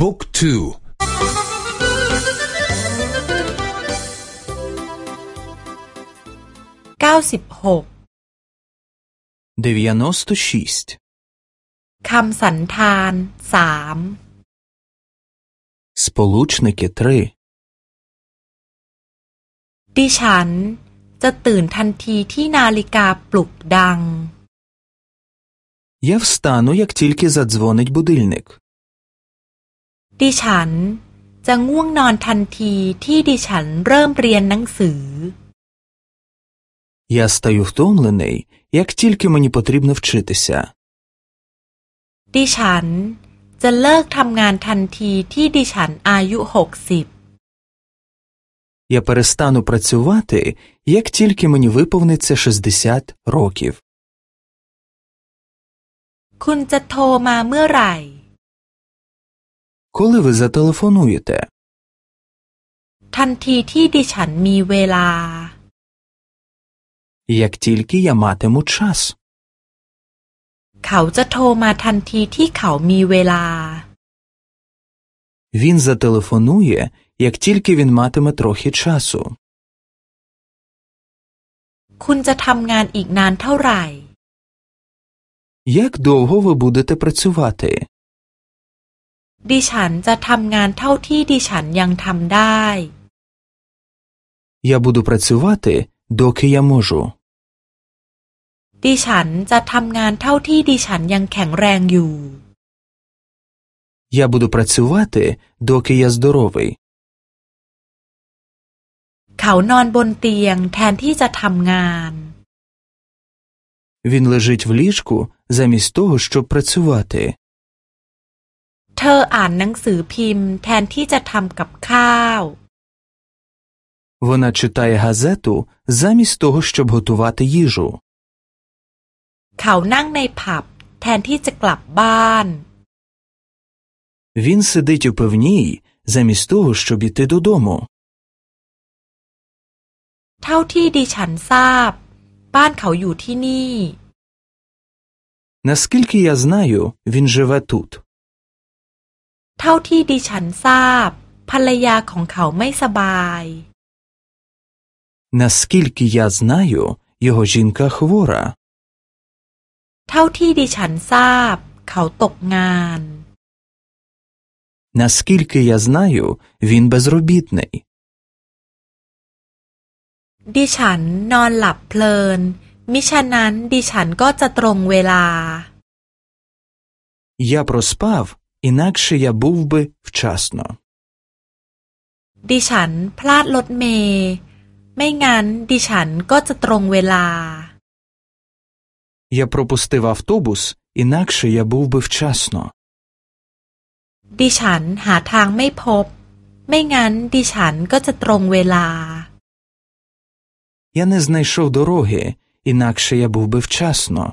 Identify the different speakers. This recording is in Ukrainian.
Speaker 1: บุ๊กทู
Speaker 2: เก้าสิบหก
Speaker 3: 96.
Speaker 2: คำสันธานสาม
Speaker 3: Сполучники 3.
Speaker 2: ดิฉันจะตื่นทันทีที่นาฬิกาปลุกดัง
Speaker 3: Я встану, як тільки задзвонить будильник.
Speaker 2: ดิฉันจะง่วงนอนทันทีที่ดิฉันเริ่มเรียนหนังสือ
Speaker 3: Я стаю втомлений, як тільки мені потрібно вчитися.
Speaker 2: ดิฉันจะเลิกทำงานทันทีที่ดิฉันอายุหกสิบ
Speaker 3: Я перестану працювати, як тільки мені виповниться 60 років.
Speaker 2: คุณจะโทรมาเมื่อไหร่
Speaker 3: Коли ви зателефонуєте?
Speaker 2: ทันทีที่ดิฉันมีเวลา
Speaker 3: Як тільки я матиму час.
Speaker 2: เขาจะโทรมาทันทีที่เขามีเวลา
Speaker 3: Він зателефонує, як тільки він матиме трохи часу.
Speaker 2: คุณจะทำงานอีกนานเท่าไหร่
Speaker 3: Як довго ви будете працювати?
Speaker 2: ดิฉันจะทำงานเท่าที่ดิฉันยังทำได้
Speaker 3: Я буду працювати, доки я можу.
Speaker 2: ดิฉันจะทำงานเท่าที่ดิฉันยังแข็งแรงอยู่
Speaker 3: Я буду працювати, доки я здоровий.
Speaker 2: เขานอนบนเตียงแทนที่จะทำงาน
Speaker 3: Він лежить в ліжку замість того, щоб працювати.
Speaker 2: เธออ่านหนังสือพิมพ์แทนที่จะทำกับข้าว
Speaker 3: Вона читає газету замість того, щоб готувати їжу.
Speaker 2: เขานั่งในผับแทนที่จะกลับบ้าน
Speaker 3: Він сидить у пивній замість того, щоб іти додому.
Speaker 2: เท่าที่ดิฉันทราบ บ้านเขาอยู่ที่นี่
Speaker 3: Наскільки я знаю, він живе тут.
Speaker 2: เท่าที่ดิฉันทราบ ภรรยาของเขาไม่สบาย
Speaker 3: Наскільки я знаю, його жінка хвора.
Speaker 2: เท่าที่ดิฉันทราบ เขาตกงาน
Speaker 3: Наскільки я знаю, він безробітний.
Speaker 2: ดิฉันนอนหลับเพลิน มิฉะนั้นดิฉันก็จะตรงเวลา
Speaker 3: Я проспав, інакше я був би вчасно.
Speaker 2: ดิฉันพลาดรถเมย์ไม่งั้นดิฉันก็จะตรงเวลา
Speaker 3: Я пропустив автобус, інакше я був би вчасно.
Speaker 2: ดิฉันหาทางไม่พบ ไม่งั้นดิฉันก็จะตรงเวลา
Speaker 3: Я не знайшов дороги, інакше я був би вчасно.